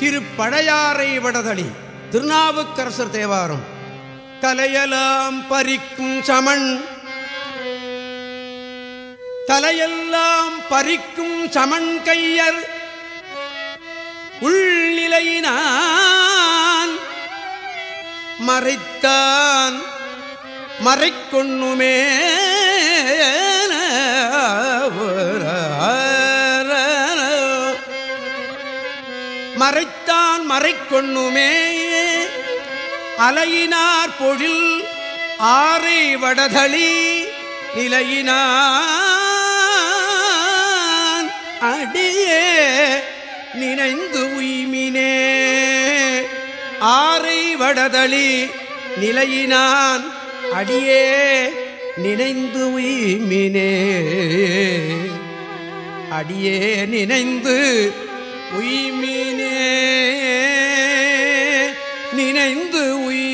திருப்பழையாறை விடதளி திருநாவுக்கரசர் தேவாரம். கலையலாம் பறிக்கும் சமன். தலையெல்லாம் பறிக்கும் சமன் கையர். உள்நிலையினான். மறைத்தான். மறைக்கொண்ணுமே. மறைத்தான் மறைக்கொண்ணுமே. அலையினார் பொழில் ஆரை வடதளி நிலையினான். அடியே நினைந்து உய்மினே. ஆரை வடதளி நிலையினான். அடியே நினைந்து உய்மினே. அடியே நினைந்து உய்மினே நினைந்து உயிர்